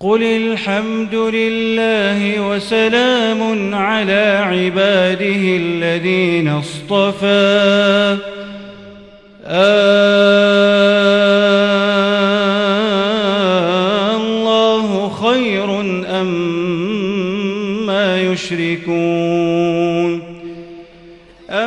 قل الحمد لله وسلام على عباده الذين اصطفى. الله خير أم ما يشركون.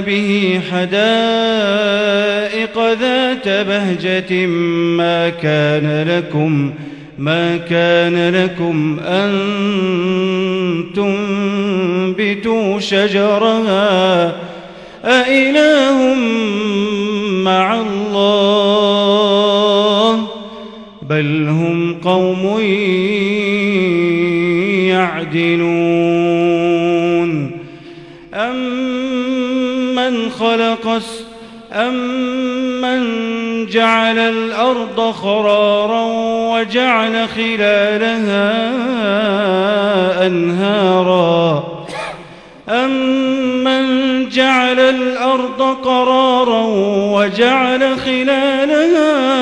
به حدائق ذات بهجة. ما كان لكم ما كان لكم أن تنبتوا شجرها. أإله مع الله؟ بل هم قوم يعدلون. أمن خلق أمن جعل الأرض خرارا وجعل خلالها أنهارا. أمن جعل الأرض قرارا وجعل خلالها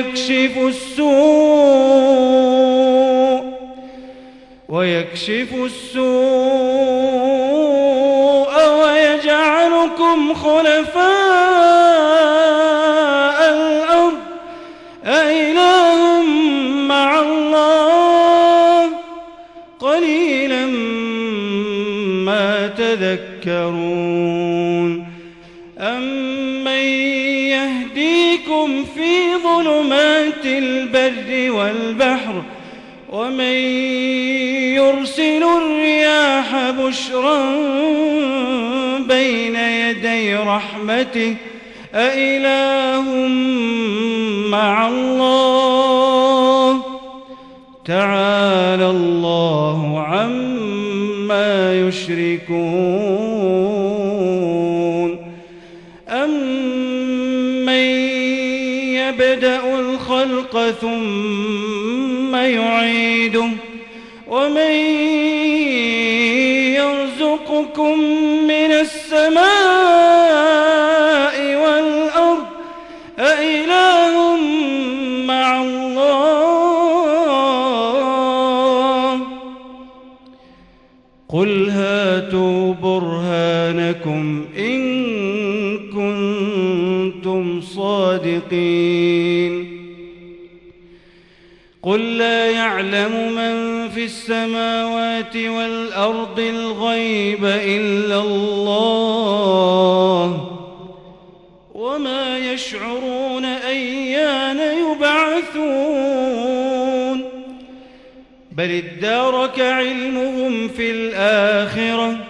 ويكشف السوء ويكشف السوء ويجعلكم خلفاء الأرض مع الله قليلا ما تذكرون. أمن يهديكم في ظلمات البر والبحر ومن يرسل الرياح بشرا بين يدي رحمته أإله مع الله تعالى الله عما يشركون أمن يبدأ الخلق ثم يعيده ومن يرزقكم من السماء والأرض أإله مع الله؟ قل هاتوا برهانكم صادقين قل لا يعلم من في السماوات والأرض الغيب إلا الله وما يشعرون أيان يبعثون. بل ادارك علمهم في الآخرة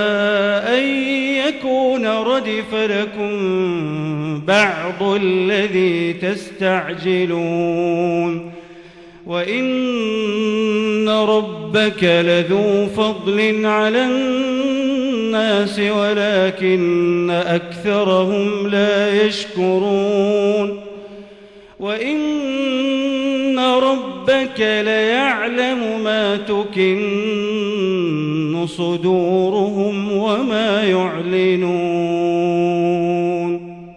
يكون ردف لكم بعض الذي تستعجلون وإن ربك لذو فضل على الناس ولكن أكثرهم لا يشكرون وإن ربك ليعلم ما تكن صدورهم وما يعلنون